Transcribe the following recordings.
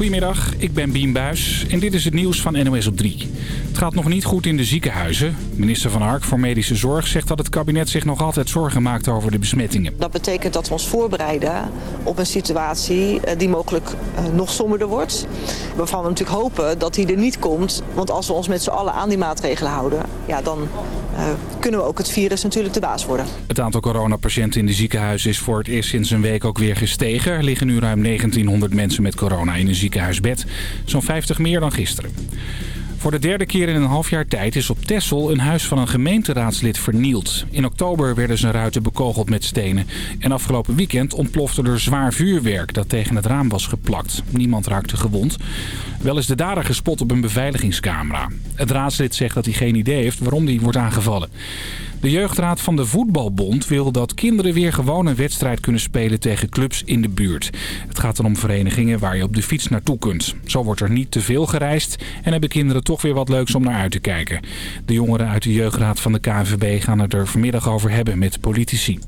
Goedemiddag, ik ben Bien Buis en dit is het nieuws van NOS op 3. Het gaat nog niet goed in de ziekenhuizen. Minister Van Ark voor Medische Zorg zegt dat het kabinet zich nog altijd zorgen maakt over de besmettingen. Dat betekent dat we ons voorbereiden op een situatie eh, die mogelijk eh, nog somberder wordt. Waarvan we natuurlijk hopen dat die er niet komt. Want als we ons met z'n allen aan die maatregelen houden, ja, dan kunnen we ook het virus natuurlijk de baas worden. Het aantal coronapatiënten in de ziekenhuizen is voor het eerst sinds een week ook weer gestegen. Er liggen nu ruim 1900 mensen met corona in een ziekenhuisbed. Zo'n 50 meer dan gisteren. Voor de derde keer in een half jaar tijd is op Texel een huis van een gemeenteraadslid vernield. In oktober werden zijn ruiten bekogeld met stenen. En afgelopen weekend ontplofte er zwaar vuurwerk dat tegen het raam was geplakt. Niemand raakte gewond. Wel is de dader gespot op een beveiligingscamera. Het raadslid zegt dat hij geen idee heeft waarom hij wordt aangevallen. De jeugdraad van de Voetbalbond wil dat kinderen weer gewoon een wedstrijd kunnen spelen tegen clubs in de buurt. Het gaat dan om verenigingen waar je op de fiets naartoe kunt. Zo wordt er niet te veel gereisd en hebben kinderen toch weer wat leuks om naar uit te kijken. De jongeren uit de jeugdraad van de KNVB gaan het er vanmiddag over hebben met politici.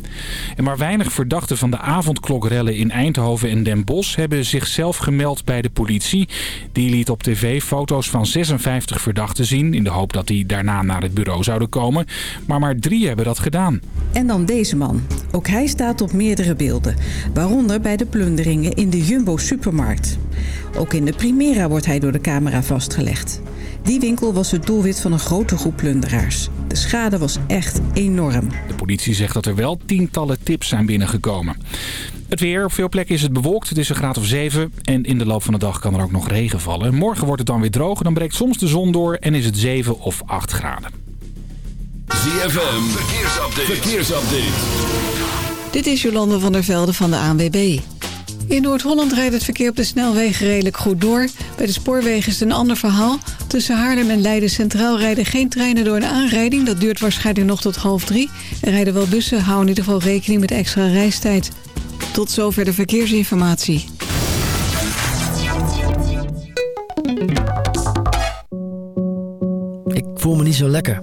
En maar weinig verdachten van de avondklokrellen in Eindhoven en Den Bosch hebben zichzelf gemeld bij de politie. Die liet op tv foto's van 56 verdachten zien in de hoop dat die daarna naar het bureau zouden komen. Maar maar drie hebben dat gedaan. En dan deze man. Ook hij staat op meerdere beelden. Waaronder bij de plunderingen in de Jumbo supermarkt. Ook in de Primera wordt hij door de camera vastgelegd. Die winkel was het doelwit van een grote groep plunderaars. De schade was echt enorm. De politie zegt dat er wel tientallen tips zijn binnengekomen. Het weer, op veel plekken is het bewolkt. Het is een graad of 7 en in de loop van de dag kan er ook nog regen vallen. Morgen wordt het dan weer droog, dan breekt soms de zon door en is het 7 of 8 graden. ZFM, verkeersupdate. verkeersupdate. Dit is Jolande van der Velde van de ANWB. In Noord-Holland rijdt het verkeer op de snelwegen redelijk goed door. Bij de spoorwegen is het een ander verhaal. Tussen Haarlem en Leiden Centraal rijden geen treinen door een aanrijding. Dat duurt waarschijnlijk nog tot half drie. Er rijden wel bussen, hou in ieder geval rekening met extra reistijd. Tot zover de verkeersinformatie. Ik voel me niet zo lekker.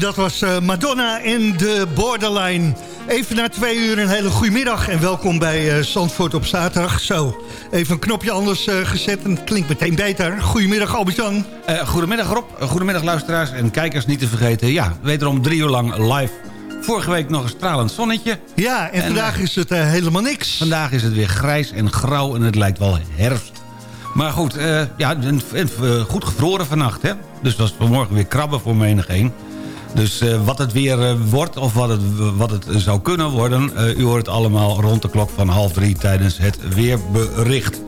Dat was uh, Madonna in de Borderline. Even na twee uur een hele goede middag en welkom bij uh, Zandvoort op zaterdag. Zo, even een knopje anders uh, gezet en het klinkt meteen beter. Goedemiddag Albert-Jan. goedemiddag Rob, goedemiddag luisteraars en kijkers niet te vergeten. Ja, wederom drie uur lang live. Vorige week nog een stralend zonnetje. Ja, en, en vandaag is het helemaal niks. Vandaag is het weer grijs en grauw en het lijkt wel herfst. Maar goed, ja, goed gevroren vannacht, hè. Dus dat was vanmorgen weer krabben voor menig een. Dus uh, wat het weer uh, wordt of wat het, wat het zou kunnen worden... Uh, u hoort het allemaal rond de klok van half drie tijdens het weerbericht.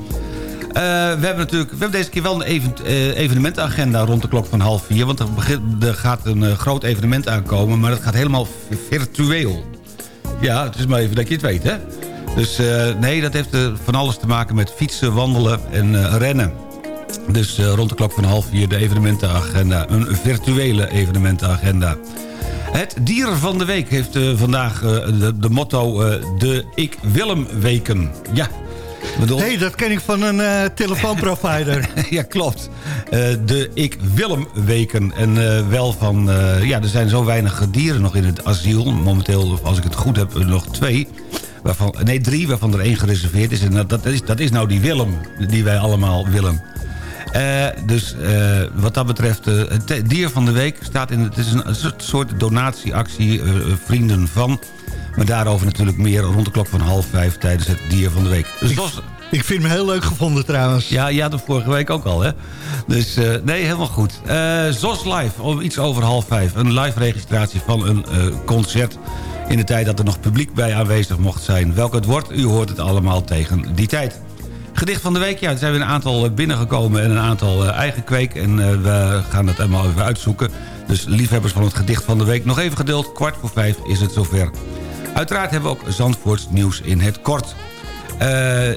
we hebben natuurlijk we hebben deze keer wel een even, evenementagenda rond de klok van half vier. Want er, begint, er gaat een groot evenement aankomen, maar dat gaat helemaal virtueel. Ja, het is maar even dat je het weet, hè? Dus nee, dat heeft van alles te maken met fietsen, wandelen en rennen. Dus uh, rond de klok van half vier de evenementenagenda. Een virtuele evenementenagenda. Het dier van de week heeft uh, vandaag uh, de, de, motto de Ik Willem weken. Ja, Bedoel... hey, dat ken ik van een uh, telefoonprovider. ja, klopt. Uh, de Ik Willem weken. En uh, wel van... ja, er zijn zo weinig dieren nog in het asiel. Momenteel, als ik het goed heb, nog twee. Waarvan, nee, drie, waarvan er één gereserveerd is. En dat, dat, is, dat is nou die Willem, die wij allemaal willen. Uh, dus uh, wat dat betreft, uh, het dier van de week staat in... Het is een, soort donatieactie, vrienden van... Maar daarover natuurlijk meer rond de klok van half vijf tijdens het dier van de week. Dus ik, ik vind hem heel leuk gevonden trouwens. Ja, ja, de vorige week ook al, hè? Dus nee, helemaal goed. ZOS Live, iets over half vijf. Een live registratie van een concert in de tijd dat er nog publiek bij aanwezig mocht zijn. Welk het wordt, u hoort het allemaal tegen die tijd. Gedicht van de week, ja, er zijn weer een aantal eh, binnengekomen en een aantal uh, eigen kweek. En uh, we gaan het helemaal even uitzoeken. Dus liefhebbers van het gedicht van de week, nog even geduld. Kwart voor vijf is het zover. Uiteraard hebben we ook Zandvoorts nieuws in het kort.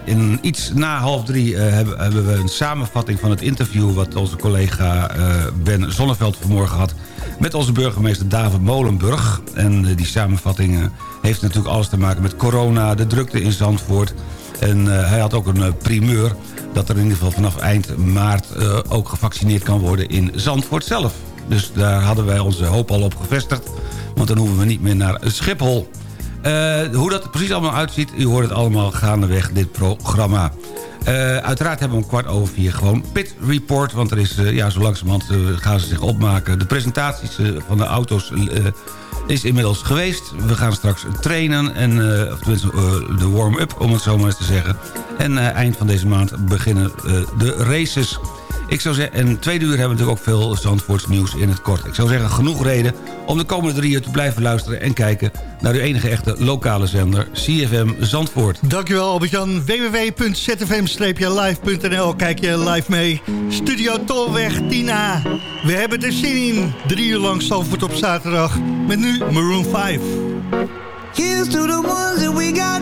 In iets na half drie hebben, we een samenvatting van het interview... wat onze collega Ben Zonneveld vanmorgen had... met onze burgemeester David Molenburg. En die samenvatting heeft natuurlijk alles te maken met corona... de drukte in Zandvoort en uh, hij had ook een uh, primeur dat er in ieder geval vanaf eind maart uh, ook gevaccineerd kan worden in Zandvoort zelf. Dus daar hadden wij onze hoop al op gevestigd. Want dan hoeven we niet meer naar Schiphol. hoe dat er precies allemaal uitziet, u hoort het allemaal gaandeweg dit programma. uiteraard hebben we om kwart over vier gewoon Pit Report. Want er is, ja, zo langzamerhand gaan ze zich opmaken. De presentaties van de auto's is inmiddels geweest. We gaan straks trainen, en, uh, of tenminste uh, de warm-up om het zo maar eens te zeggen. En uh, eind van deze maand beginnen de races. Ik zou zeggen, en tweede uur hebben we natuurlijk ook veel Zandvoorts nieuws in het kort. Ik zou zeggen, genoeg reden om de komende drie uur te blijven luisteren... en kijken naar uw enige echte lokale zender, CFM Zandvoort. Dankjewel Albert-Jan. www.zfm-live.nl Kijk je live mee. Studio Tolweg 10A. We hebben er zin in. Drie uur lang Zandvoort op zaterdag. Met nu Maroon 5. Here's to the ones that we got.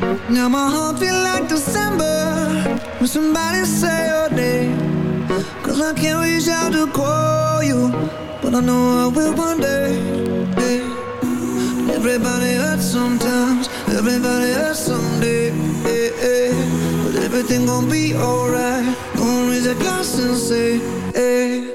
Now my heart feel like December When somebody say your name Cause I can't reach out to call you But I know I will one day. Everybody hurts sometimes Everybody hurts someday. But everything gon' be alright Gonna raise a glass and say hey.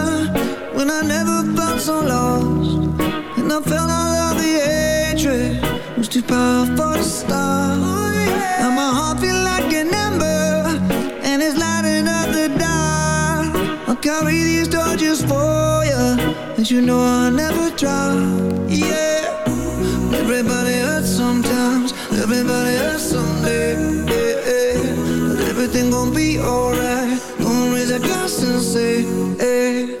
When I never felt so lost. And I felt all of the hatred. Was too powerful to stop. Oh, yeah. And my heart feel like an ember And it's lighting up the dark. I'll carry these torches for you And you know I'll never drop, yeah. Everybody hurts sometimes. Everybody hurts someday, yeah, yeah. But everything gon' be alright. Gonna raise a glass and say, hey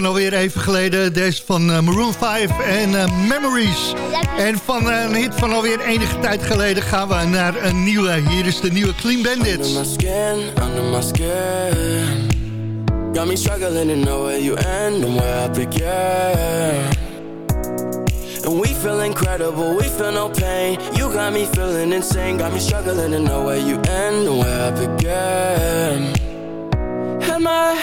van alweer even geleden. Deze van eh, Maroon 5 en eh, Memories. En van eh, een hit van alweer enige tijd geleden gaan we naar een nieuwe. Hier is de nieuwe Clean Bandits. Under my skin, under my skin Got me struggling to know where you end and where I begin And we feel incredible, we feel no pain You got me feeling insane Got me struggling to know where you end and where I begin Had my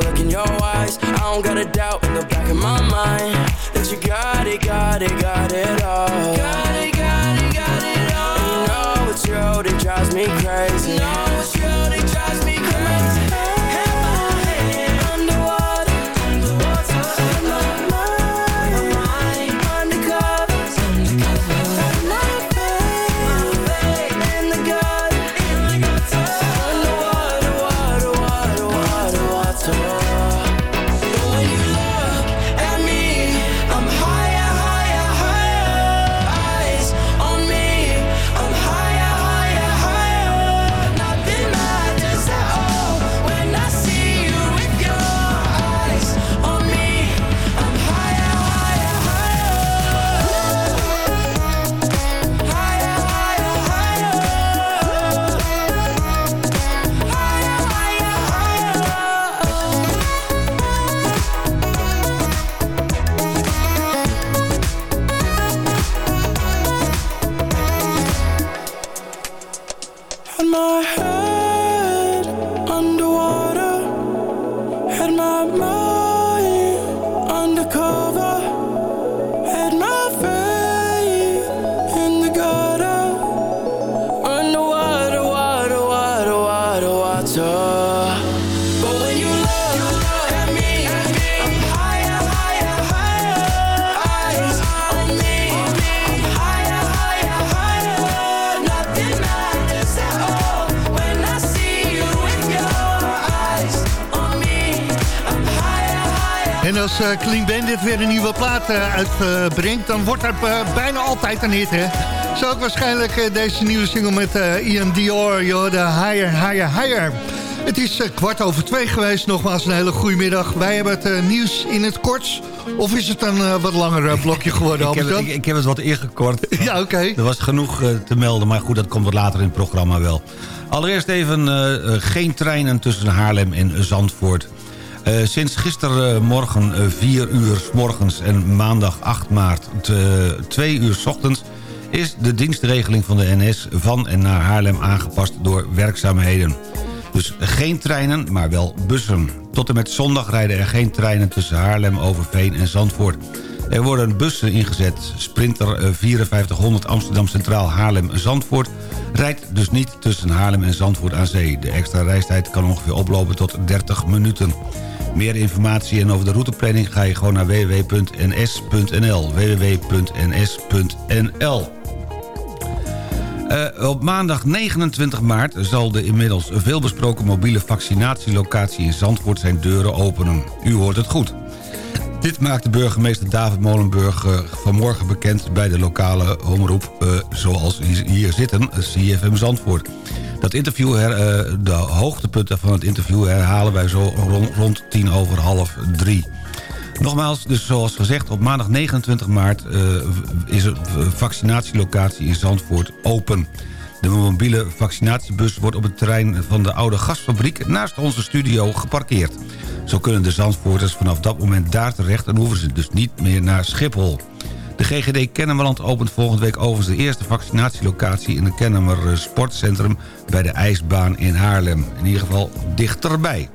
look in your eyes. I don't got a doubt in the back of my mind that you got it, got it, got it all. Got it, got it, got it all. And you know it's you that drives me crazy. You know plaat eh, uitbrengt... dan wordt dat eh, bijna altijd een hit, hè? Zo ook waarschijnlijk eh, deze nieuwe single met eh, Ian Dior... joh, de Higher, Higher, Higher. Het is eh, kwart over twee geweest. Nogmaals een hele goede middag. Wij hebben het eh, nieuws in het kort. Of is het een eh, wat langer eh, blokje geworden, ik, heb, ik, ik heb het wat ingekort. Ja, oké. Er was genoeg eh, te melden, maar goed, dat komt wat later in het programma wel. Allereerst even eh, eh, geen treinen tussen Haarlem en Zandvoort. Eh, sinds gistermorgen eh, 4 uur s morgens en maandag 8 maart 2 uur s ochtends... is de dienstregeling van de NS van en naar Haarlem aangepast door werkzaamheden. Dus geen treinen, maar wel bussen. Tot en met zondag rijden er geen treinen tussen Haarlem, Overveen en Zandvoort. Er worden bussen ingezet. Sprinter 5400 eh, Amsterdam Centraal Haarlem-Zandvoort... rijdt dus niet tussen Haarlem en Zandvoort aan zee. De extra reistijd kan ongeveer oplopen tot 30 minuten. Meer informatie en over de routeplanning ga je gewoon naar www.ns.nl. www.ns.nl uh, op maandag 29 maart zal de inmiddels veelbesproken mobiele vaccinatielocatie in Zandvoort zijn deuren openen. U hoort het goed. Dit maakte burgemeester David Molenburg uh, vanmorgen bekend bij de lokale omroep... Uh, zoals hier zitten, CFM Zandvoort. Dat interview, de hoogtepunten van het interview herhalen wij zo rond, tien over half drie. Nogmaals, dus zoals gezegd, op maandag 29 maart is een vaccinatielocatie in Zandvoort open. De mobiele vaccinatiebus wordt op het terrein van de oude gasfabriek naast onze studio geparkeerd. Zo kunnen de Zandvoorters vanaf dat moment daar terecht en hoeven ze dus niet meer naar Schiphol. De GGD Kennemerland opent volgende week overigens de eerste vaccinatielocatie in het Kennemer Sportcentrum bij de IJsbaan in Haarlem. In ieder geval dichterbij.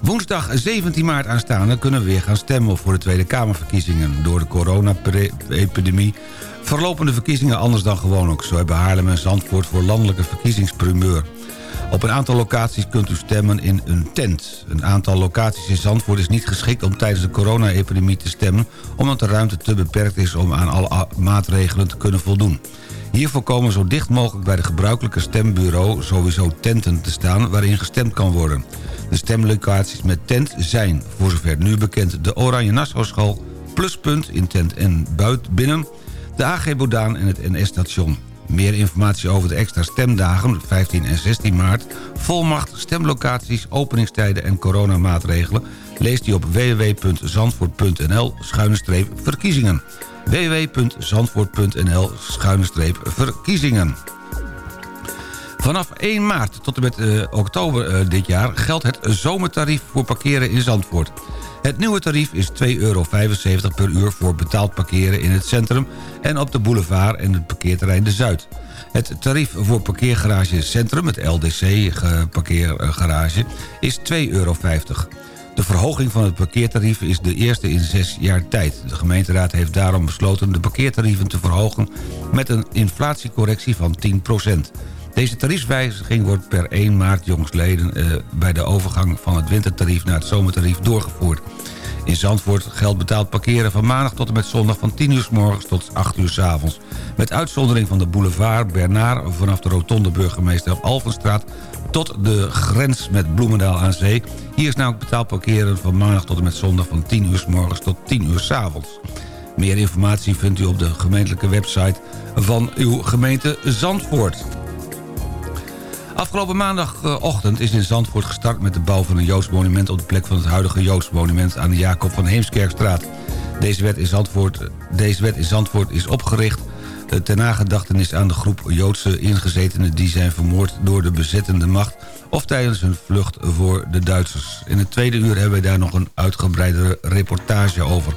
Woensdag 17 maart aanstaande kunnen we weer gaan stemmen voor de Tweede Kamerverkiezingen. Door de corona-epidemie verlopen de verkiezingen anders dan gewoonlijk. Zo hebben Haarlem en Zandvoort voor landelijke verkiezingsprimeur. Op een aantal locaties kunt u stemmen in een tent. Een aantal locaties in Zandvoort is niet geschikt om tijdens de corona-epidemie te stemmen... omdat de ruimte te beperkt is om aan alle maatregelen te kunnen voldoen. Hiervoor komen zo dicht mogelijk bij de gebruikelijke stembureau... sowieso tenten te staan waarin gestemd kan worden. De stemlocaties met tent zijn, voor zover nu bekend... de Oranje Nassau School, Pluspunt in tent en buiten binnen... de AG Bodaan en het NS-station. Meer informatie over de extra stemdagen, 15 en 16 maart... volmacht, stemlocaties, openingstijden en coronamaatregelen... leest u op www.zandvoort.nl-verkiezingen www.zandvoort.nl-verkiezingen Vanaf 1 maart tot en met uh, oktober uh, dit jaar geldt het zomertarief voor parkeren in Zandvoort. Het nieuwe tarief is 2,75 euro per uur voor betaald parkeren in het centrum... en op de boulevard en het parkeerterrein De Zuid. Het tarief voor parkeergarage Centrum, het LDC-parkeergarage, is 2,50 euro. De verhoging van het parkeertarief is de eerste in zes jaar tijd. De gemeenteraad heeft daarom besloten de parkeertarieven te verhogen... met een inflatiecorrectie van 10 deze tariefswijziging wordt per 1 maart jongsleden eh, bij de overgang van het wintertarief naar het zomertarief doorgevoerd. In Zandvoort geldt betaald parkeren van maandag tot en met zondag van 10 uur s morgens tot 8 uur s avonds. Met uitzondering van de boulevard Bernard vanaf de rotonde burgemeester Alvenstraat tot de grens met Bloemendaal aan zee. Hier is namelijk betaald parkeren van maandag tot en met zondag van 10 uur s morgens tot 10 uur s avonds. Meer informatie vindt u op de gemeentelijke website van uw gemeente Zandvoort. Afgelopen maandagochtend is in Zandvoort gestart met de bouw van een Joods monument... op de plek van het huidige Joods monument aan de Jacob van Heemskerkstraat. Deze wet in Zandvoort, deze wet in Zandvoort is opgericht eh, ter nagedachtenis aan de groep Joodse ingezetenen... die zijn vermoord door de bezettende macht... of tijdens hun vlucht voor de Duitsers. In het tweede uur hebben we daar nog een uitgebreidere reportage over.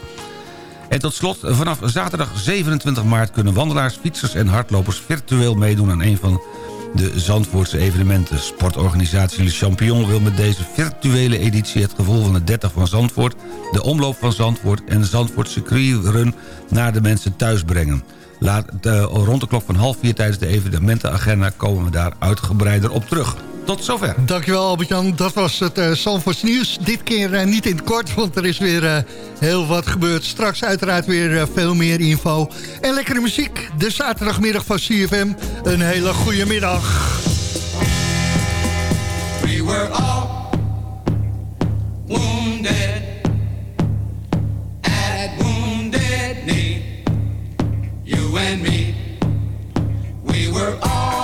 En tot slot, vanaf zaterdag 27 maart kunnen wandelaars, fietsers en hardlopers... virtueel meedoen aan een van de Zandvoortse evenementen. Sportorganisatie Le Champion wil met deze virtuele editie... het gevoel van de 30 van Zandvoort, de omloop van Zandvoort... en de Zandvoort Run naar de mensen thuis brengen. Laat, uh, rond de klok van half vier tijdens de evenementenagenda... komen we daar uitgebreider op terug. Tot zover. Dankjewel Albert-Jan. Dat was het uh, Zandvoorts nieuws. Dit keer uh, niet in het kort, want er is weer uh, heel wat gebeurd. Straks uiteraard weer veel meer info. En lekkere muziek. De zaterdagmiddag van CFM. Een hele goede middag. We were all wounded. At wounded knee. You and me. We were all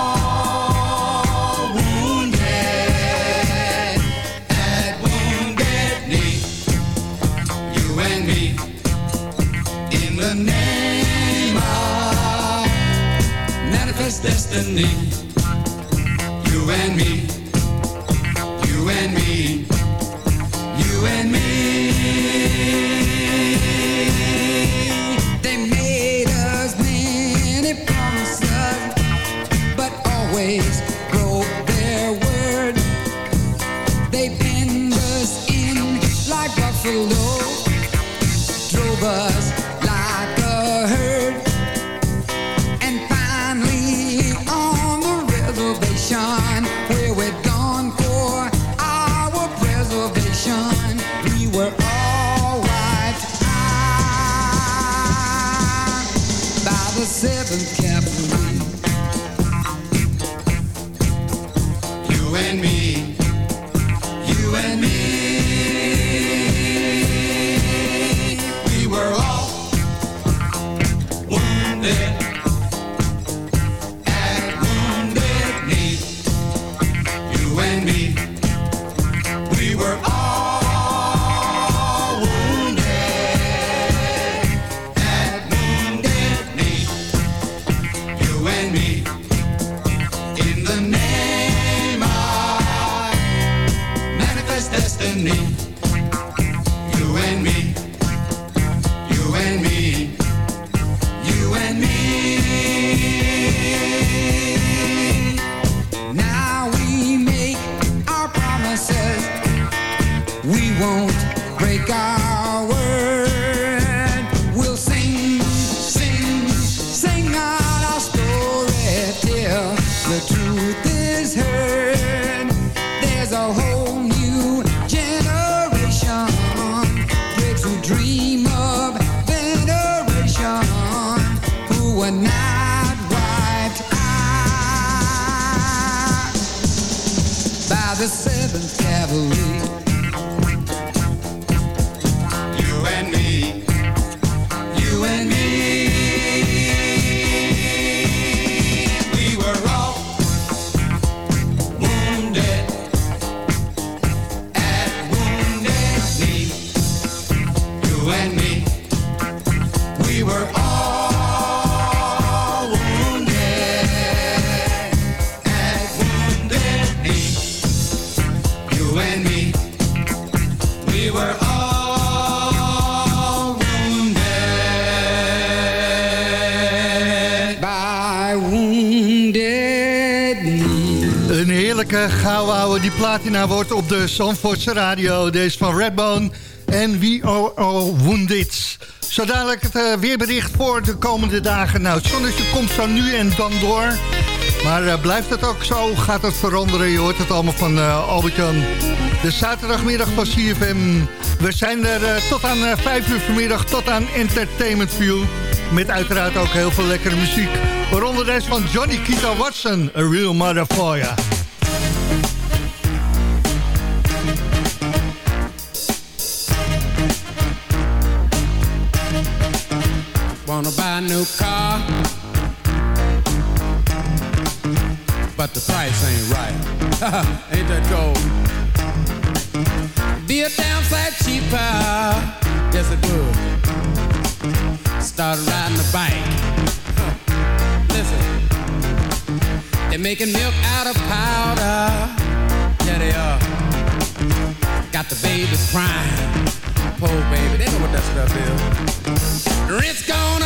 You and me, seventh cap die platina wordt op de Zandvoortse radio. Deze van Redbone en We Are All Wounded. Zo dadelijk het eh, weerbericht voor de komende dagen. Nou, het zonnetje komt zo nu en dan door. Maar eh, blijft het ook zo? Gaat het veranderen? Je hoort het allemaal van eh, Albert-Jan. De zaterdagmiddag van CFM. We zijn er tot aan eh, 5 uur vanmiddag, tot aan Entertainment View. Met uiteraard ook heel veel lekkere muziek. Waaronder deze van Johnny Kita Watson, A Real Mother Wanna buy a new car, but the price ain't right. ain't that gold? Be a damn sight cheaper, yes it would. Start riding a bike. Listen, they're making milk out of powder. Yeah, they are. Got the babies crying. Poor baby, they know what that stuff is. Rent's gone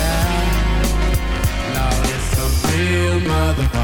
you, motherfucker.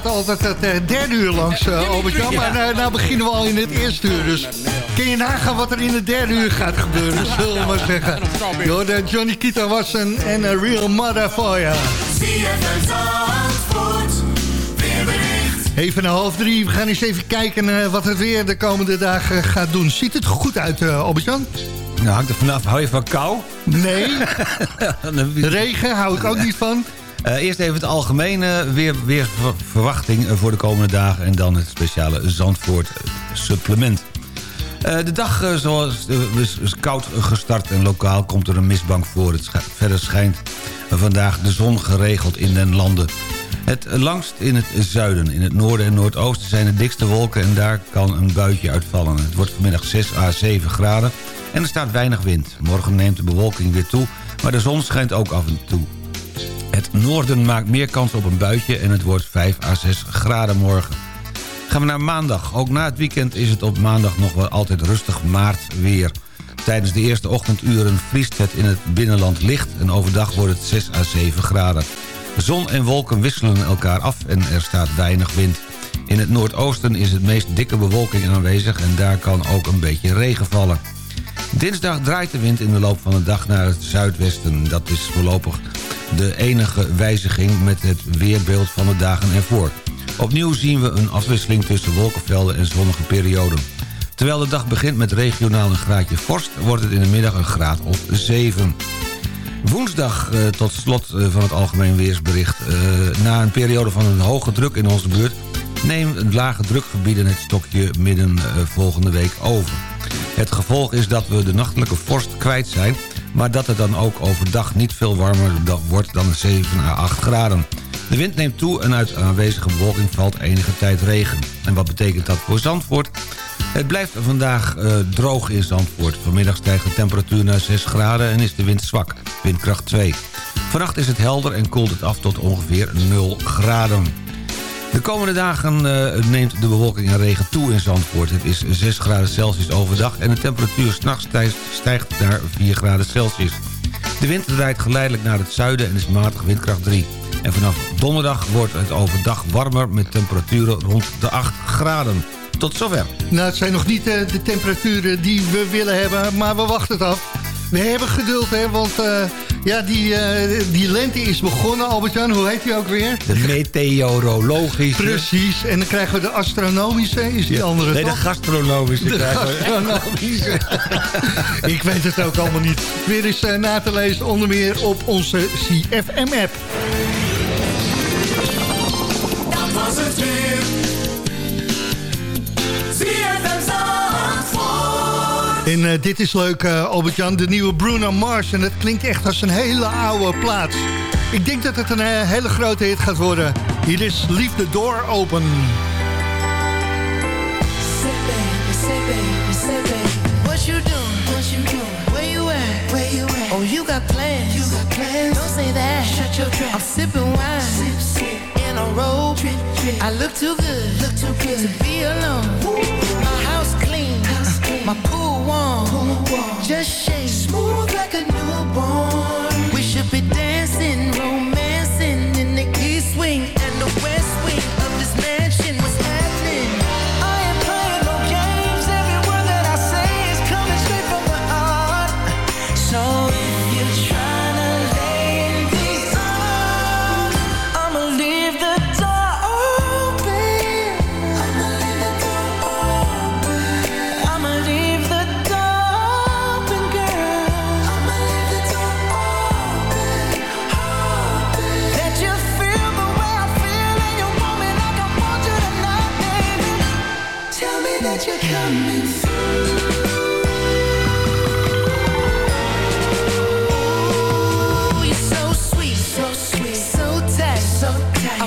Platen altijd het eh, derde uur langs, uh, Albert-Jan. Maar uh, nou beginnen we al in het eerste uur. Dus kun je nagaan wat er in het derde uur gaat gebeuren, zullen we maar zeggen. Yo, de Johnny Kita was een, en een real mother for you. Even naar half drie. We gaan eens even kijken uh, wat het weer de komende dagen gaat doen. Ziet het goed uit, uh, Albert-Jan? Nou, hangt er vanaf. Hou je van kou? Nee. Regen hou ik ook niet van. Uh, eerst even het algemene weer, weerverwachting voor de komende dagen... en dan het speciale Zandvoort supplement. Uh, de dag zoals, is, koud gestart en lokaal komt er een mistbank voor. Het verder schijnt vandaag de zon geregeld in den landen. Het langst in het zuiden. In het noorden en noordoosten zijn de dikste wolken... en daar kan een buitje uitvallen. Het wordt vanmiddag 6 à 7 graden en er staat weinig wind. Morgen neemt de bewolking weer toe, maar de zon schijnt ook af en toe. Het noorden maakt meer kans op een buitje en het wordt 5 à 6 graden morgen. Gaan we naar maandag. Ook na het weekend is het op maandag nog wel altijd rustig maart weer. Tijdens de eerste ochtenduren vriest het in het binnenland licht... en overdag wordt het 6 à 7 graden. Zon en wolken wisselen elkaar af en er staat weinig wind. In het noordoosten is het meest dikke bewolking aanwezig... en daar kan ook een beetje regen vallen. Dinsdag draait de wind in de loop van de dag naar het zuidwesten. Dat is voorlopig de enige wijziging met het weerbeeld van de dagen ervoor. Opnieuw zien we een afwisseling tussen wolkenvelden en zonnige perioden. Terwijl de dag begint met regionaal een graadje vorst... wordt het in de middag een graad of 7. Woensdag uh, tot slot uh, van het algemeen weersbericht. Uh, na een periode van een hoge druk in onze buurt... neemt lage drukgebieden het stokje midden volgende week over. Het gevolg is dat we de nachtelijke vorst kwijt zijn... maar dat het dan ook overdag niet veel warmer wordt dan 7 à 8 graden. De wind neemt toe en uit aanwezige bewolking valt enige tijd regen. En wat betekent dat voor Zandvoort? Het blijft vandaag uh, droog in Zandvoort. Vanmiddag stijgt de temperatuur naar 6 graden en is de wind zwak. Windkracht 2. Vannacht is het helder en koelt het af tot ongeveer 0 graden. De komende dagen uh, neemt de bewolking en regen toe in Zandvoort. Het is 6 graden Celsius overdag en de temperatuur s'nachts stijgt naar 4 graden Celsius. De wind draait geleidelijk naar het zuiden en is matig windkracht 3. En vanaf donderdag wordt het overdag warmer met temperaturen rond de 8 graden. Tot zover. Nou, het zijn nog niet uh, de temperaturen die we willen hebben, maar we wachten het af. We hebben geduld, hè, want uh, ja, die, uh, die lente is begonnen. Albert-Jan, hoe heet die ook weer? De meteorologische. Precies, en dan krijgen we de astronomische, is die ja. andere Nee, toch? de gastronomische. De gastronomische. Ik weet het ook allemaal niet. Weer eens uh, na te lezen, onder meer op onze CFM-app. En uh, dit is leuk, uh, Albert-Jan, de nieuwe Bruno Mars. En het klinkt echt als een hele oude plaats. Ik denk dat het een uh, hele grote hit gaat worden. Hier is Leave the Door Open. What you doing? What you doing? Where you at? Where you at? Oh, you got plans. You got plans. Don't say that. Shut your trap. I'm sipping wine. Sip, sip. In a robe. Trip, trip. I look too good. Look too good to be alone. Ooh. My pool warm. Pool warm. Just shake. Smooth like a newborn.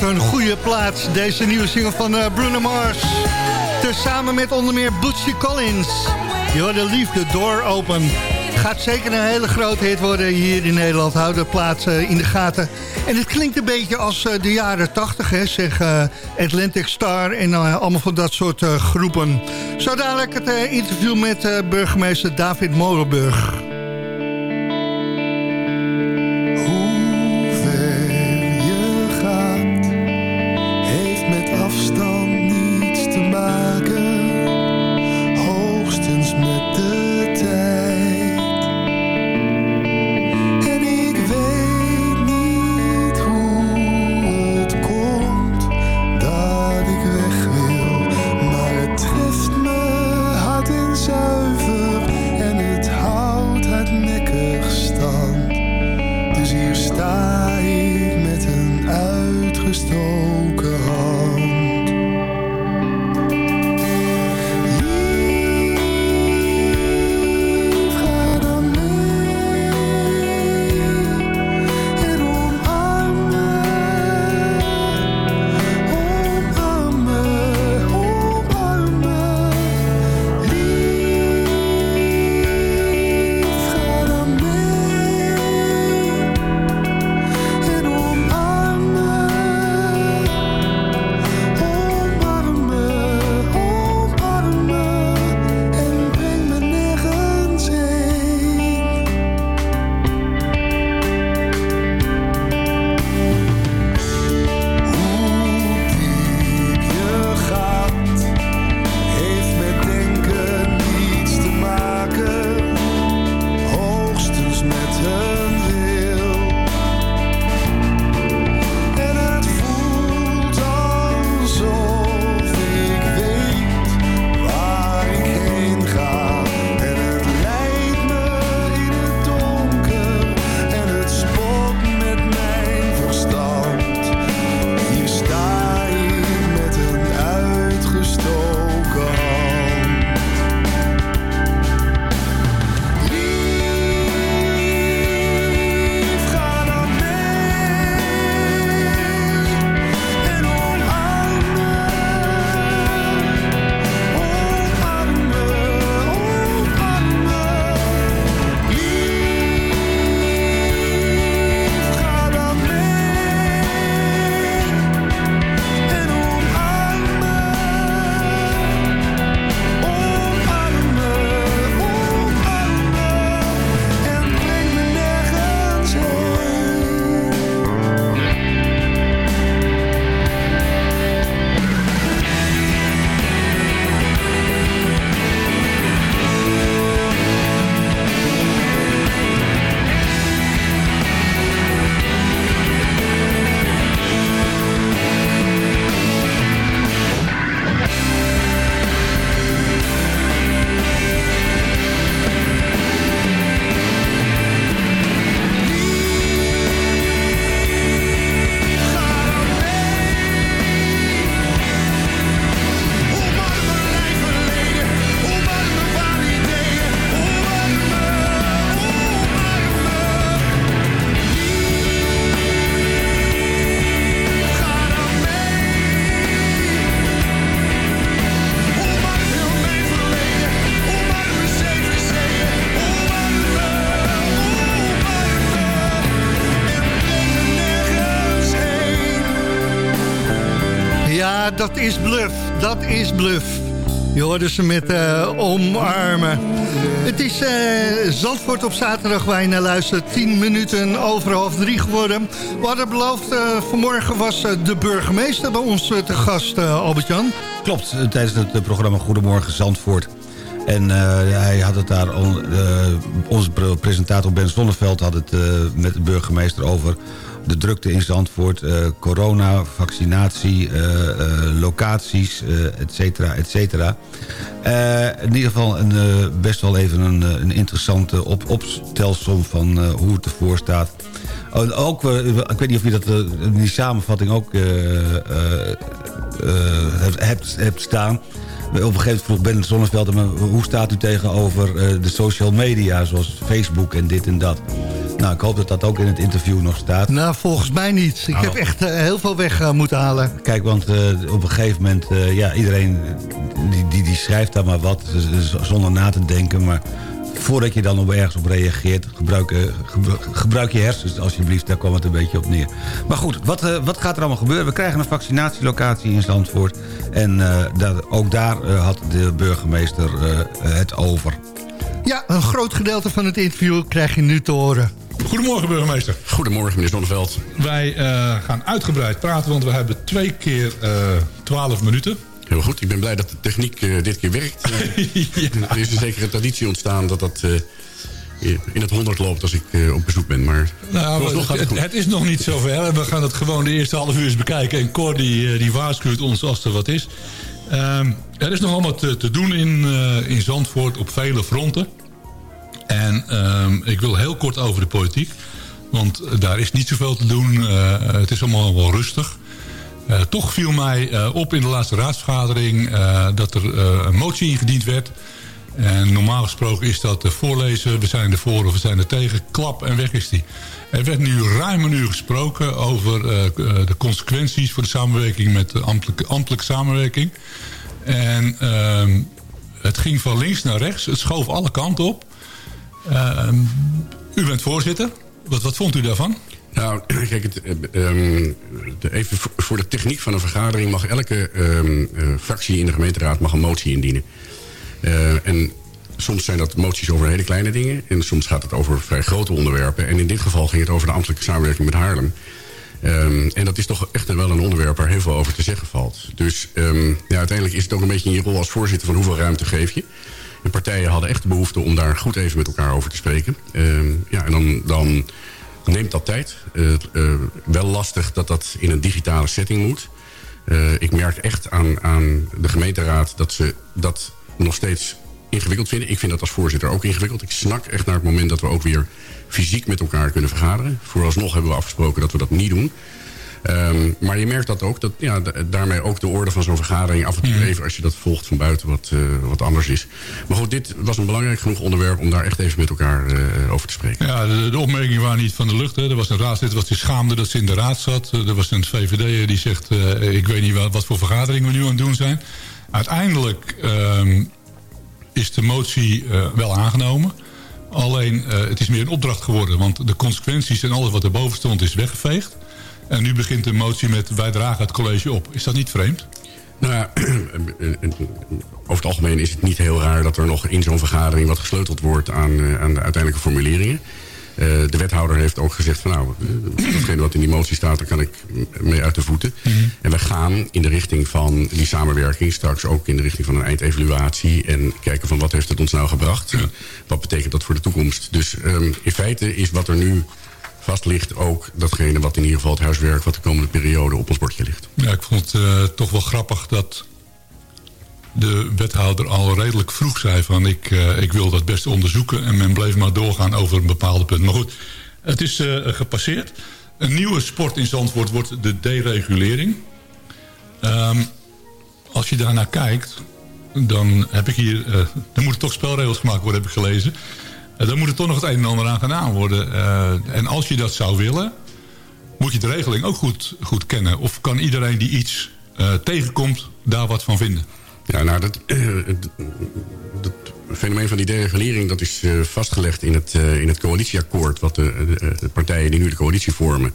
Een goede plaats, deze nieuwe single van eh, Bruno Mars. Tezamen met onder meer Bootsy Collins. Je Leave the Door Open. Gaat zeker een hele grote hit worden hier in Nederland. Houd de plaats eh, in de gaten. En het klinkt een beetje als eh, de jaren 80, hè, zeg Atlantic Star en allemaal van dat soort groepen. Zo dadelijk het interview met burgemeester David Molenburg. Dat is bluff. Dat is bluff. Je hoorde ze met eh, omarmen. Het is eh, Zandvoort op zaterdag je naar luistert. 10 minuten over half drie geworden. We hadden beloofd, eh, vanmorgen was de burgemeester bij ons te gast, Albert-Jan. Klopt, tijdens het programma Goedemorgen Zandvoort. En hij had het daar, on- onze pre- presentator Ben Zonneveld had het met de burgemeester over de drukte in Zandvoort, eh, corona, vaccinatie, eh, eh, locaties, et cetera, et cetera. In ieder geval een, best wel even een, een interessante op, opstelsom van hoe het ervoor staat. Oh, ook, ik weet niet of je dat in die samenvatting ook hebt, hebt staan. Op een gegeven moment vroeg Ben Zonneveld... hoe staat u tegenover eh, de social media... zoals Facebook en dit en dat? Nou, ik hoop dat dat ook in het interview nog staat. Nou, volgens mij niet. Ik Oh. heb echt eh, heel veel weg eh, moeten halen. Kijk, want op een gegeven moment... ja, iedereen die, die, die schrijft daar maar wat zonder na te denken... maar voordat je dan op ergens op reageert... gebruik, eh, gebru- gebruik je hersens alsjeblieft. Daar kwam het een beetje op neer. Maar goed, wat, eh, wat gaat er allemaal gebeuren? We krijgen een vaccinatielocatie in Zandvoort. En eh, daar, ook daar eh, had de burgemeester eh, het over. Ja, een groot gedeelte van het interview krijg je nu te horen. Goedemorgen burgemeester. Goedemorgen meneer Zonneveld. Wij eh, gaan uitgebreid praten, want we hebben twee keer eh 12 minuten. Heel goed, ik ben blij dat de techniek eh, dit keer werkt. Er is een zekere traditie ontstaan dat dat eh, in het honderd loopt als ik eh, op bezoek ben. Maar Nou, het het, is nog niet zover. We gaan het gewoon de eerste half uur eens bekijken. En Cor die, die waarschuwt ons als er wat is. Ehm, er is nog allemaal te, te doen in, in Zandvoort op vele fronten. En ehm, ik wil heel kort over de politiek. Want daar is niet zoveel te doen. Het is allemaal wel rustig. Eh, toch viel mij eh, op in de laatste raadsvergadering... eh, dat er een motie ingediend werd... En normaal gesproken is dat voorlezen, we zijn ervoor of we zijn er tegen, klap en weg is die. Er werd nu ruim een uur gesproken over de consequenties voor de samenwerking met de ambtelijke, ambtelijke samenwerking. En ehm, het ging van links naar rechts, het schoof alle kanten op. Ehm, u bent voorzitter, wat, wat vond u daarvan? Nou, kijk, het, eh, ehm, even voor- de techniek van een vergadering... mag elke ehm, eh, fractie in de gemeenteraad mag een motie indienen. Eh, en soms zijn dat moties over hele kleine dingen... en soms gaat het over vrij grote onderwerpen. En in dit geval ging het over de ambtelijke samenwerking met Haarlem. Ehm, en dat is toch echt wel een onderwerp waar heel veel over te zeggen valt. Dus ja, uiteindelijk is het ook een beetje in je rol als voorzitter... van hoeveel ruimte geef je. De partijen hadden echt de behoefte om daar goed even met elkaar over te spreken. Ja, en dan, dan neemt dat tijd. Eh, eh, wel lastig dat dat in een digitale setting moet. Eh, ik merk echt aan, aan de gemeenteraad dat ze dat nog steeds ingewikkeld vinden. Ik vind dat als voorzitter ook ingewikkeld. Ik snak echt naar het moment dat we ook weer fysiek met elkaar kunnen vergaderen. Vooralsnog hebben we afgesproken dat we dat niet doen. Ehm, maar je merkt dat ook, dat ja, da- daarmee ook de orde van zo'n vergadering af en toe even, als je dat volgt van buiten, wat, eh, wat anders is. Maar goed, dit was een belangrijk genoeg onderwerp om daar echt even met elkaar eh, over te spreken. Ja, de, de opmerkingen waren niet van de lucht. Hè. Er was een raadslid wat zich schaamde dat ze in de raad zat. Er was een VVD'er die zegt... eh, ik weet niet wat, wat voor vergadering we nu aan het doen zijn. Uiteindelijk ehm, is de motie eh, wel aangenomen. Alleen, eh, het is meer een opdracht geworden. Want de consequenties en alles wat erboven stond is weggeveegd. En nu begint de motie met wij dragen het college op. Is dat niet vreemd? Nou ja, over het algemeen is het niet heel raar dat er nog in zo'n vergadering wat gesleuteld wordt aan, eh, aan de uiteindelijke formuleringen. Eh, de wethouder heeft ook gezegd van nou, eh, datgene wat in die motie staat, daar kan ik mee uit de voeten. En we gaan in de richting van die samenwerking, straks ook in de richting van een eindevaluatie en kijken van wat heeft het ons nou gebracht. Wat betekent dat voor de toekomst. Dus ehm, in feite is wat er nu vast ligt ook datgene wat in ieder geval het huiswerk wat de komende periode op ons bordje ligt. Ja, ik vond het eh, toch wel grappig dat de wethouder al redelijk vroeg zei van ik, eh, ik wil dat best onderzoeken. En men bleef maar doorgaan over een bepaalde punt. Maar goed, het is eh, gepasseerd. Een nieuwe sport in Zandvoort wordt de deregulering. Ehm, als je daarnaar kijkt, dan heb ik hier... er moeten toch spelregels gemaakt worden, heb ik gelezen. Dan moet er toch nog het een en ander aan gedaan worden. Eh, en als je dat zou willen, moet je de regeling ook goed, goed kennen. Of kan iedereen die iets eh, tegenkomt daar wat van vinden? Ja, nou, dat, eh, dat fenomeen van die deregulering... dat is vastgelegd in het, in het coalitieakkoord... wat de, de, de partijen die nu de coalitie vormen...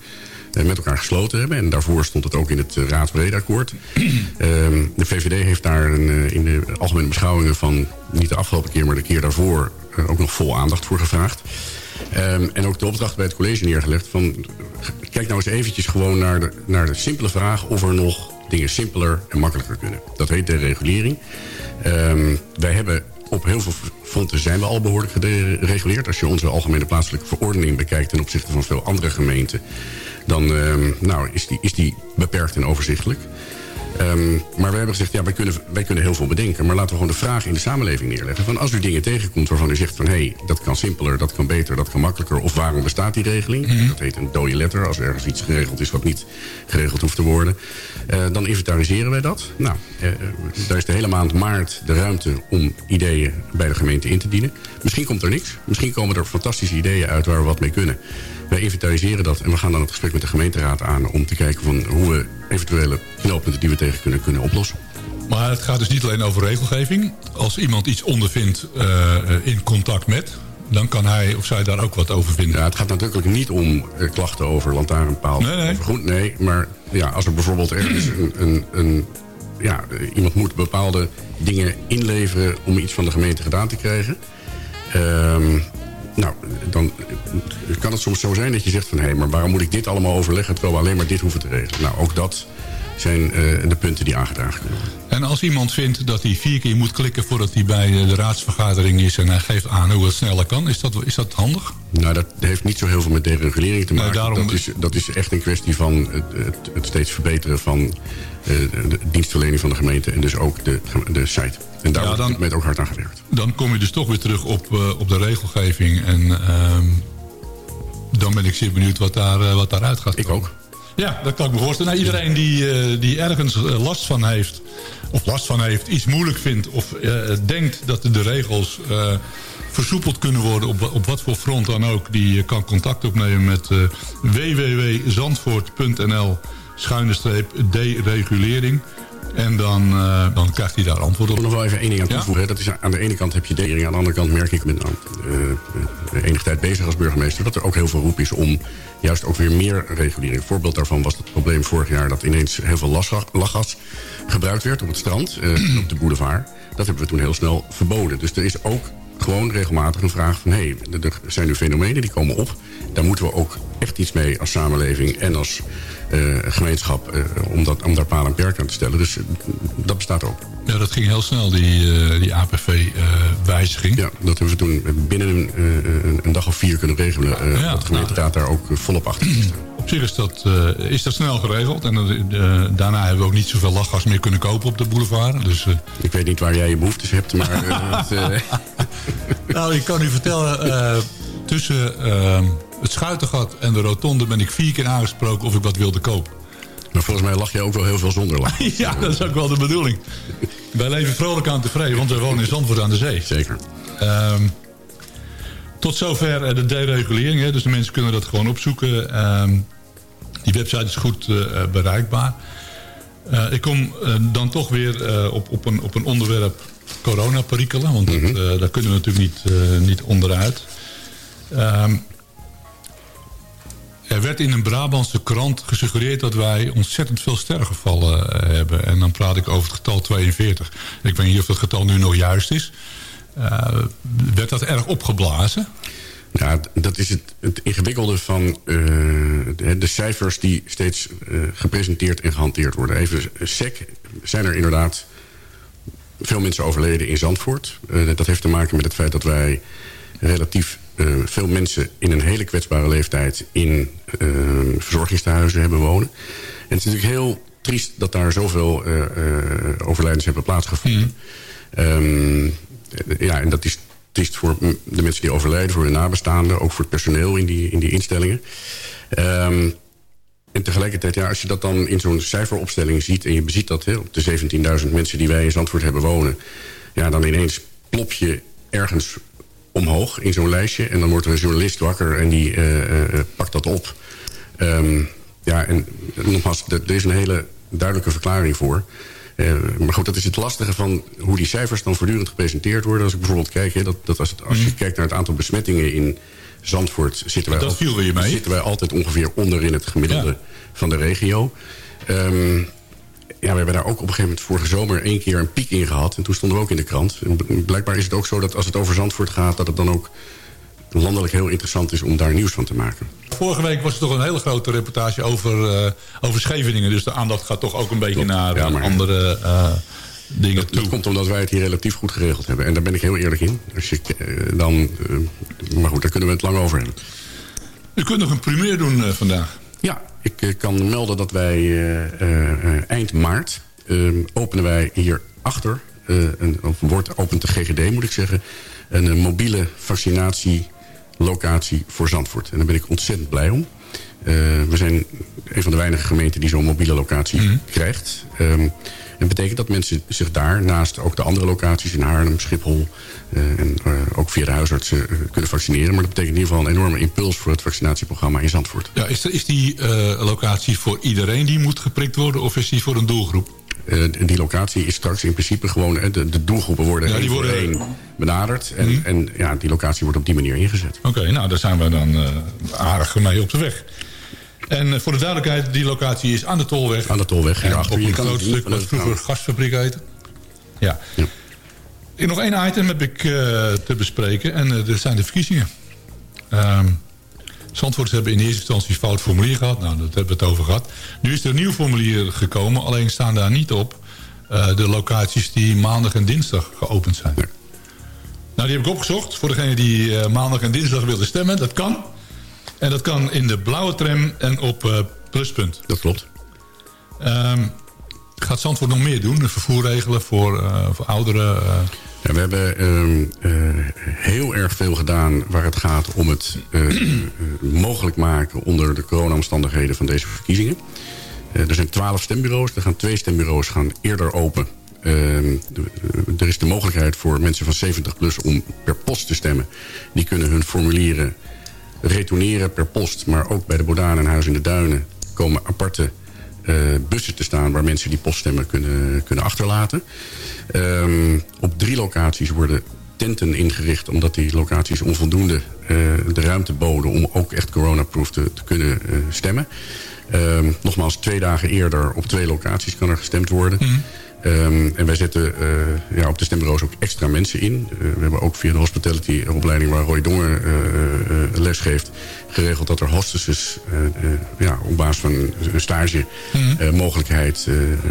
met elkaar gesloten hebben. En daarvoor stond het ook in het raadsbreedakkoord. Ehm, de VVD heeft daar een, in de algemene beschouwingen van... niet de afgelopen keer, maar de keer daarvoor... Uh, ook nog vol aandacht voor gevraagd. Um, en ook de opdracht bij het college neergelegd van... kijk nou eens eventjes gewoon naar de, naar de simpele vraag... of er nog dingen simpeler en makkelijker kunnen. Dat heet deregulering. Um, wij hebben op heel veel fronten zijn we al behoorlijk gereguleerd. Als je onze algemene plaatselijke verordening bekijkt... ten opzichte van veel andere gemeenten... dan um, nou, is, die, is die beperkt en overzichtelijk. Um, maar we hebben gezegd, ja, wij kunnen, wij kunnen heel veel bedenken... maar laten we gewoon de vraag in de samenleving neerleggen... van als u dingen tegenkomt waarvan u zegt van... hé, hey, dat kan simpeler, dat kan beter, dat kan makkelijker... of waarom bestaat die regeling? Mm -hmm. Dat heet een dode letter, als ergens iets geregeld is... wat niet geregeld hoeft te worden. Uh, dan inventariseren wij dat. Nou, uh, daar is de hele maand maart de ruimte om ideeën bij de gemeente in te dienen. Misschien komt er niks. Misschien komen er fantastische ideeën uit waar we wat mee kunnen. Wij inventariseren dat en we gaan dan het gesprek met de gemeenteraad aan... om te kijken van hoe we eventuele knooppunten die we tegen kunnen, kunnen oplossen. Maar het gaat dus niet alleen over regelgeving. Als iemand iets ondervindt uh, in contact met... dan kan hij of zij daar ook wat over vinden. Ja, het gaat natuurlijk niet om uh, klachten over lantaarnpaal. Nee, nee. Groen, nee, maar ja, als er bijvoorbeeld ergens een, een, een ja, iemand moet bepaalde dingen inleveren... om iets van de gemeente gedaan te krijgen... Um, nou, dan kan het soms zo zijn dat je zegt van... hé, hey, maar waarom moet ik dit allemaal overleggen... terwijl we alleen maar dit hoeven te regelen? Nou, ook dat zijn uh, de punten die aangedragen kunnen worden. En als iemand vindt dat hij vier keer moet klikken... voordat hij bij de raadsvergadering is... en hij geeft aan hoe het sneller kan, is dat, is dat handig? Nou, dat heeft niet zo heel veel met deregulering te maken. Nee, daarom... dat, is, dat is echt een kwestie van het, het, het steeds verbeteren van de dienstverlening van de gemeente... en dus ook de, de site. En daar ja, wordt met ook hard aan gewerkt. Dan kom je dus toch weer terug op, uh, op de regelgeving. En uh, dan ben ik zeer benieuwd wat, daar, uh, wat daaruit gaat Ik ook. Ja, dat kan ik me voorstellen. Nou, iedereen die, die ergens last van heeft... of last van heeft, iets moeilijk vindt... of denkt dat de regels versoepeld kunnen worden... Op, op wat voor front dan ook... die kan contact opnemen met www.zandvoort.nl... schuine streep deregulering... En dan, uh, dan krijgt hij daar antwoord op. Ik wil nog wel even één ding aan toevoegen. Ja? Dat is, aan de ene kant heb je dering, aan de andere kant merk ik... ben uh, enige tijd bezig als burgemeester... dat er ook heel veel roep is om juist ook weer meer regulering. Een voorbeeld daarvan was het probleem vorig jaar... dat ineens heel veel lachgas gebruikt werd op het strand, uh, op de boulevard. Dat hebben we toen heel snel verboden. Dus er is ook gewoon regelmatig een vraag van... hé, hey, er zijn nu fenomenen die komen op. Daar moeten we ook echt iets mee als samenleving en als uh, gemeenschap... Uh, om, dat, om daar paal en perk aan te stellen. Dus uh, dat bestaat ook. Ja, dat ging heel snel, die, die APV-wijziging. ja, dat hebben we toen binnen een, een, een dag of vier kunnen regelen. Ja, dat de gemeenteraad daar ook volop achter is. Op zich is dat, is dat snel geregeld. En daarna hebben we ook niet zoveel lachgas meer kunnen kopen op de boulevard. Dus, Ik weet niet waar jij je behoeftes hebt, maar... nou, ik kan u vertellen, tussen het Schuitengat en de Rotonde ben ik vier keer aangesproken of ik wat wilde kopen. Maar volgens mij lach je ook wel heel veel zonder ja, dat is ook wel de bedoeling. Wij leven vrolijk aan tevreden, want we wonen in Zandvoort aan de zee. Zeker. Um, tot zover de deregulering. Hè, dus de mensen kunnen dat gewoon opzoeken. Um, die website is goed uh, bereikbaar. Uh, ik kom uh, dan toch weer op, op, een, op een onderwerp coronaperikelen. Want mm -hmm. daar kunnen we natuurlijk niet, niet onderuit. Um, er werd in een Brabantse krant gesuggereerd dat wij ontzettend veel sterrengevallen hebben. En dan praat ik over het getal 42. Ik weet niet of het getal nu nog juist is. Uh, werd dat erg opgeblazen? Ja, dat is het, het ingewikkelde van uh, de, cijfers die steeds gepresenteerd en gehanteerd worden. Even sec zijn er inderdaad veel mensen overleden in Zandvoort. dat heeft te maken met het feit dat wij relatief uh, veel mensen in een hele kwetsbare leeftijd... in uh, verzorgingstehuizen hebben wonen. En het is natuurlijk heel triest dat daar zoveel uh, overlijdens hebben plaatsgevonden. Mm. Um, ja, en dat is triest voor de mensen die overlijden, voor hun nabestaanden... ook voor het personeel in die, in die instellingen. Um, en tegelijkertijd, ja, als je dat dan in zo'n cijferopstelling ziet... en je beziet dat hè, op de 17.000 mensen die wij in Zandvoort hebben wonen... ja, dan ineens plop je ergens omhoog in zo'n lijstje. En dan wordt er een journalist wakker en die uh, uh, pakt dat op. Um, ja, en nogmaals, er is een hele duidelijke verklaring voor. Uh, maar goed, dat is het lastige van hoe die cijfers dan voortdurend gepresenteerd worden. Als ik bijvoorbeeld kijk, hè, dat, dat als, het, als je kijkt naar het aantal besmettingen in Zandvoort zitten wij, Dat al- viel weer mee. zitten wij altijd ongeveer onderin het gemiddelde Ja. van de regio. Ehm, ja, we hebben daar ook op een gegeven moment vorige zomer één keer een piek in gehad. En toen stonden we ook in de krant. En blijkbaar is het ook zo dat als het over Zandvoort gaat... dat het dan ook landelijk heel interessant is om daar nieuws van te maken. Vorige week was er toch een hele grote reportage over, eh, over Scheveningen. Dus de aandacht gaat toch ook een beetje naar Ja, maar- andere eh, dingen Dat, dat komt omdat wij het hier relatief goed geregeld hebben. En daar ben ik heel eerlijk in. Als je, eh, dan, maar goed, daar kunnen we het lang over hebben. U kunt nog een primeur doen vandaag. Ja, ik eh, kan melden dat wij eh, eh, eind maart... openen wij hier achter... eh, een, of wordt opent de GGD, moet ik zeggen... een, mobiele vaccinatielocatie voor Zandvoort. En daar ben ik ontzettend blij om. We zijn een van de weinige gemeenten die zo'n mobiele locatie krijgt. Ehm, en dat betekent dat mensen zich daar, naast ook de andere locaties in Haarlem, Schiphol... eh, en eh, ook via de huisartsen eh, kunnen vaccineren. Maar dat betekent in ieder geval een enorme impuls voor het vaccinatieprogramma in Zandvoort. Ja, is, er- is die locatie voor iedereen die moet geprikt worden... of is die voor een doelgroep? Die locatie is straks in principe gewoon... de, de doelgroepen worden Ja, die worden- Mhm. één benaderd. En, en ja, die locatie wordt op die manier ingezet. Oké, nou, daar zijn we dan eh, aardig mee op de weg. En eh, voor de duidelijkheid, die locatie is aan de Tolweg. Aan de Tolweg, hierachter. op Je groot stuk wat vroeger gasfabriek heette. Ja. En nog één item heb ik eh, te bespreken. En eh, dat zijn de verkiezingen. Zandvoorters hebben in eerste instantie een fout formulier gehad. Nou, dat hebben we het over gehad. Nu is er een nieuw formulier gekomen. Alleen staan daar niet op de locaties die maandag en dinsdag geopend zijn. Nou, die heb ik opgezocht. Voor degene die maandag en dinsdag wilde stemmen. Dat kan. En dat kan in de blauwe tram en op eh, pluspunt. Dat klopt. Ehm, gaat Zandvoort nog meer doen? Vervoer regelen voor, eh, voor ouderen? eh? Ja, we hebben ehm, eh, heel erg veel gedaan waar het gaat om het mogelijk maken onder de corona-omstandigheden van deze verkiezingen. Er zijn twaalf stembureaus. Er gaan twee stembureaus gaan eerder open. Ehm, eh, er is de mogelijkheid voor mensen van 70 plus om per post te stemmen. Die kunnen hun formulieren retourneren per post. Maar ook bij de Bodaan en Huis in de Duinen komen aparte eh, bussen te staan... waar mensen die poststemmen kunnen, kunnen achterlaten. Ehm, op drie locaties worden tenten ingericht... omdat die locaties onvoldoende eh, de ruimte boden... om ook echt coronaproof te, te kunnen eh, stemmen. Ehm, nogmaals, twee dagen eerder op twee locaties kan er gestemd worden... Ehm, en wij zetten eh, ja, op de stembureaus ook extra mensen in. Eh, we hebben ook via de hospitality-opleiding waar Roy Dongen eh, les geeft... geregeld dat er hostesses ja, op basis van een stage eh, mogelijkheid...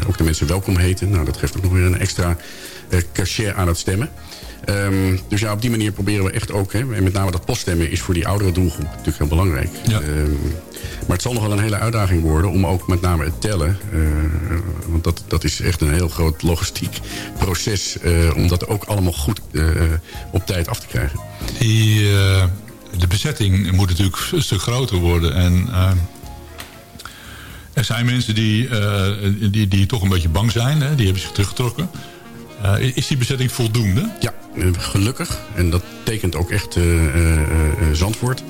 ook de mensen welkom heten. Nou, dat geeft ook nog weer een extra cachet aan het stemmen. Ehm, dus ja, op die manier proberen we echt ook... Hè, en met name dat poststemmen is voor die oudere doelgroep natuurlijk heel belangrijk. Ehm, maar het zal nog wel een hele uitdaging worden om ook met name het tellen... eh, want dat, dat is echt een heel groot logistiek proces... eh, om dat ook allemaal goed eh, op tijd af te krijgen. Die, de bezetting moet natuurlijk een stuk groter worden. En er zijn mensen die, die, die toch een beetje bang zijn. Hè? Die hebben zich teruggetrokken. Eh, is die bezetting voldoende? Ja, gelukkig. En dat tekent ook echt eh, eh, Zandvoort.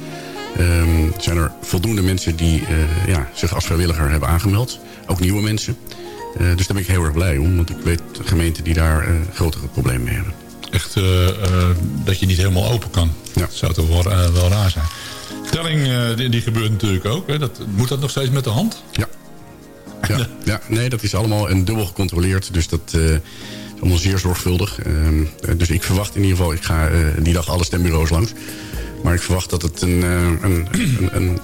Ehm, zijn er voldoende mensen die ja, zich als vrijwilliger hebben aangemeld. Ook nieuwe mensen. Dus daar ben ik heel erg blij om. Want ik weet gemeenten die daar grotere problemen mee hebben. Echt dat je niet helemaal open kan. Dat zou toch wel, wel raar zijn. Telling die, die gebeurt natuurlijk ook. Hè? Dat, moet dat nog steeds met de hand? Ja. Ja, ja, nee, dat is allemaal en dubbel gecontroleerd. Dus dat allemaal zeer zorgvuldig. Ehm, eh, dus ik verwacht in ieder geval, ik ga eh, die dag alle stembureaus langs. Maar ik verwacht dat het een, eh, een, een,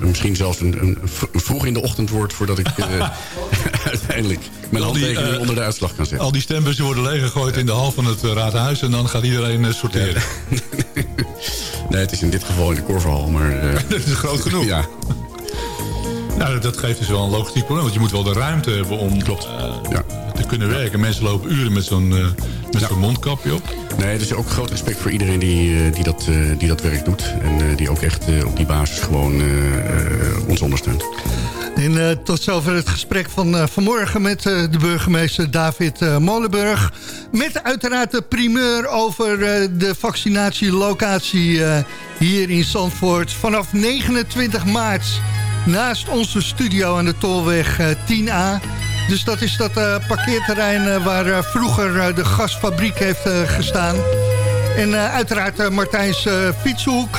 misschien zelfs een, vroeg in de ochtend wordt... voordat ik uiteindelijk mijn handtekening onder de uitslag kan zetten. Al die stembussen worden leeggegooid in de hal van het raadhuis... en dan gaat iedereen sorteren. Nee, het is in dit geval in de Korverhal, maar... dat is groot genoeg. Ja. Nou, dat geeft dus wel een logistiek probleem. Want je moet wel de ruimte hebben om eh, te kunnen werken. Mensen lopen uren met zo'n eh, met zo'n mondkapje op. Nee, er is ook groot respect voor iedereen die, eh, die, dat, eh, die dat werk doet. En eh, die ook echt eh, op die basis gewoon ons ondersteunt. En eh, tot zover het gesprek van eh, vanmorgen met eh, de burgemeester David eh, Molenburg. Met uiteraard de primeur over eh, de vaccinatielocatie eh, hier in Zandvoort. Vanaf 29 maart naast onze studio aan de Tolweg eh, 10A. Dus dat is dat eh, parkeerterrein eh, waar eh, vroeger eh, de gasfabriek heeft eh, gestaan. En eh, uiteraard eh, Martijn's eh, fietshoek.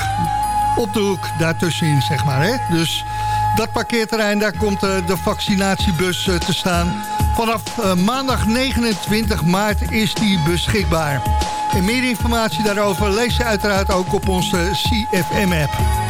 op de hoek daartussenin, zeg maar. Hè? Dus dat parkeerterrein, daar komt eh, de vaccinatiebus eh, te staan. Vanaf eh, maandag 29 maart is die beschikbaar. En meer informatie daarover lees je uiteraard ook op onze CFM-app.